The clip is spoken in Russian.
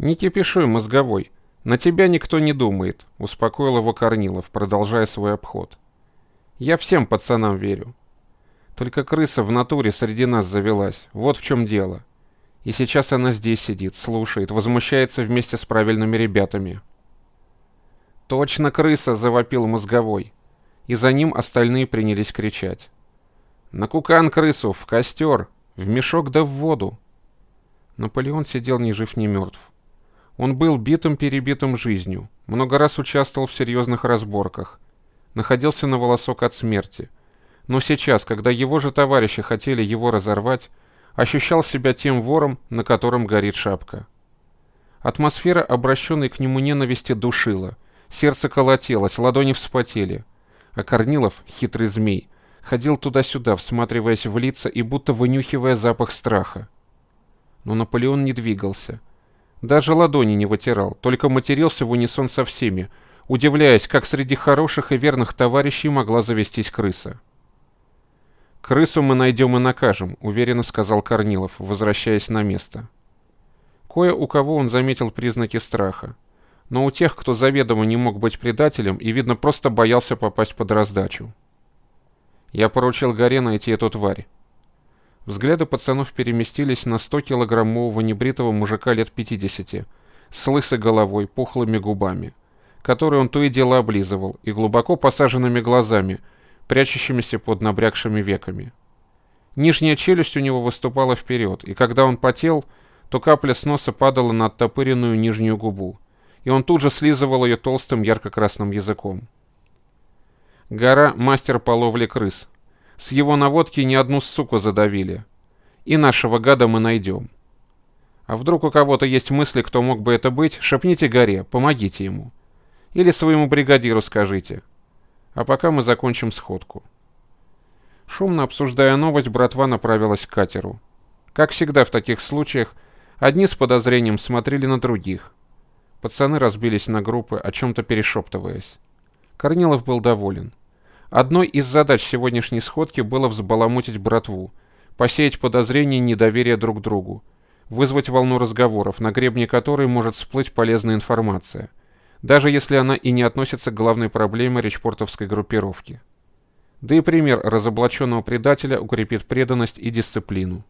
«Не кипишуй, мозговой. На тебя никто не думает», — успокоил его Корнилов, продолжая свой обход. «Я всем пацанам верю. Только крыса в натуре среди нас завелась. Вот в чем дело. И сейчас она здесь сидит, слушает, возмущается вместе с правильными ребятами». «Точно крыса!» — завопил мозговой. И за ним остальные принялись кричать. «На кукан крысу! В костер! В мешок да в воду!» Наполеон сидел ни жив, ни мертв. Он был битым-перебитым жизнью, много раз участвовал в серьезных разборках, находился на волосок от смерти. Но сейчас, когда его же товарищи хотели его разорвать, ощущал себя тем вором, на котором горит шапка. Атмосфера, обращенной к нему ненависти, душила. Сердце колотилось, ладони вспотели. А Корнилов, хитрый змей, ходил туда-сюда, всматриваясь в лица и будто вынюхивая запах страха. Но Наполеон не двигался. Даже ладони не вытирал, только матерился в унисон со всеми, удивляясь, как среди хороших и верных товарищей могла завестись крыса. «Крысу мы найдем и накажем», — уверенно сказал Корнилов, возвращаясь на место. Кое у кого он заметил признаки страха. Но у тех, кто заведомо не мог быть предателем и, видно, просто боялся попасть под раздачу. Я поручил Горе найти эту тварь. Взгляды пацанов переместились на 100-килограммового небритого мужика лет 50, с лысой головой, пухлыми губами, который он то и дело облизывал, и глубоко посаженными глазами, прячущимися под набрякшими веками. Нижняя челюсть у него выступала вперед, и когда он потел, то капля с носа падала на оттопыренную нижнюю губу, и он тут же слизывал ее толстым ярко-красным языком. Гора — мастер по ловле крыс, с его наводки ни одну суку задавили. И нашего гада мы найдем. А вдруг у кого-то есть мысли, кто мог бы это быть, шепните горе, помогите ему. Или своему бригадиру скажите. А пока мы закончим сходку. Шумно обсуждая новость, братва направилась к катеру. Как всегда в таких случаях, одни с подозрением смотрели на других. Пацаны разбились на группы, о чем-то перешептываясь. Корнилов был доволен. Одной из задач сегодняшней сходки было взбаламутить братву, посеять подозрения и недоверие друг другу, вызвать волну разговоров, на гребне которой может всплыть полезная информация, даже если она и не относится к главной проблеме речпортовской группировки. Да и пример разоблаченного предателя укрепит преданность и дисциплину.